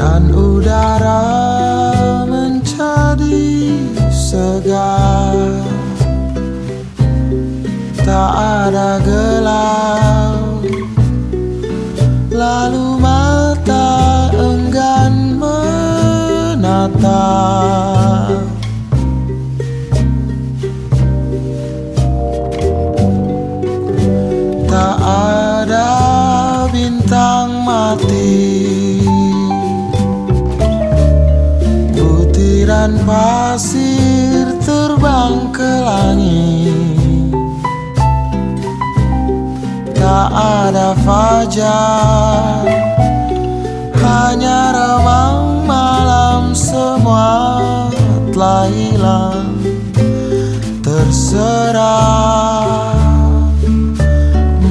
dan udara menjadi segar. Tak ada gelap lalu mata enggan menatap. Bagaikan pasir terbang ke langit. Tak ada fajar Hanya remang malam semua telah hilang Terserah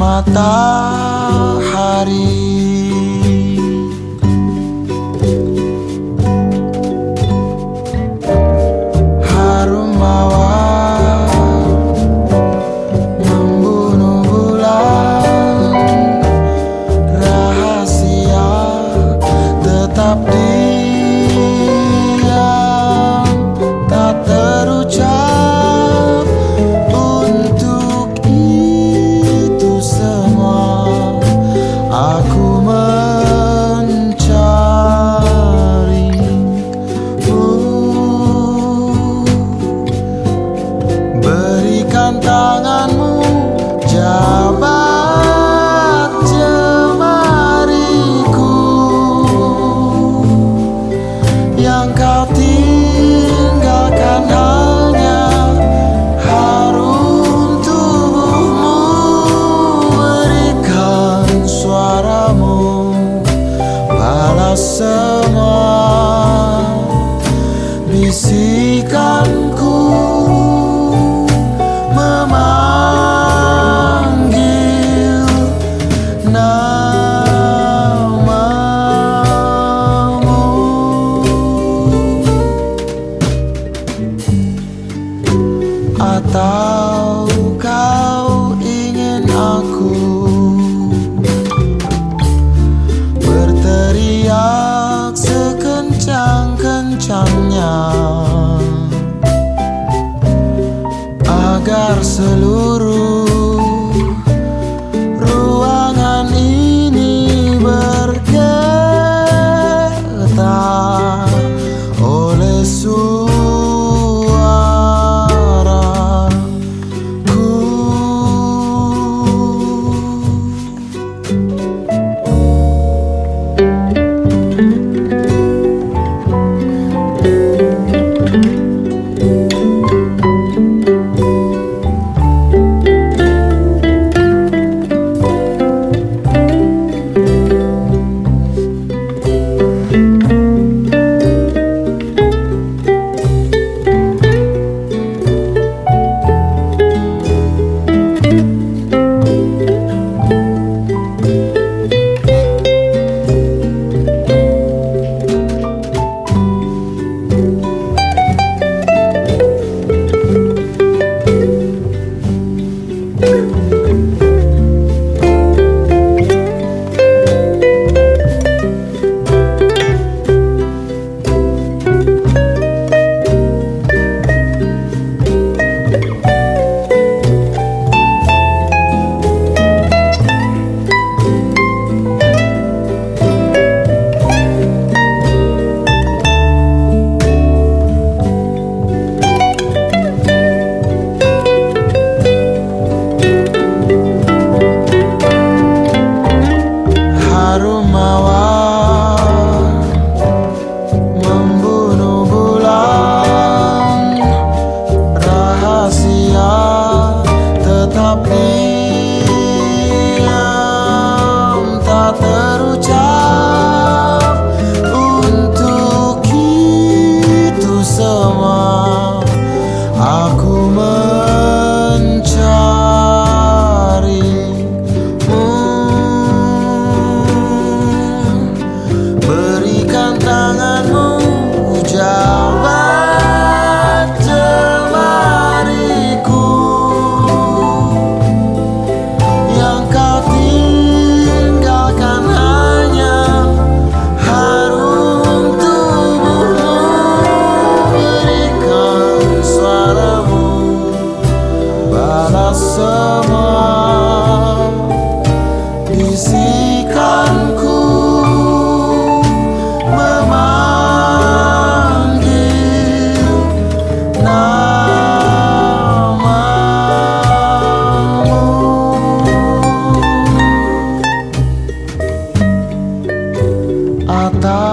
matahari bisikanku memanggil agar seluruh aku matar.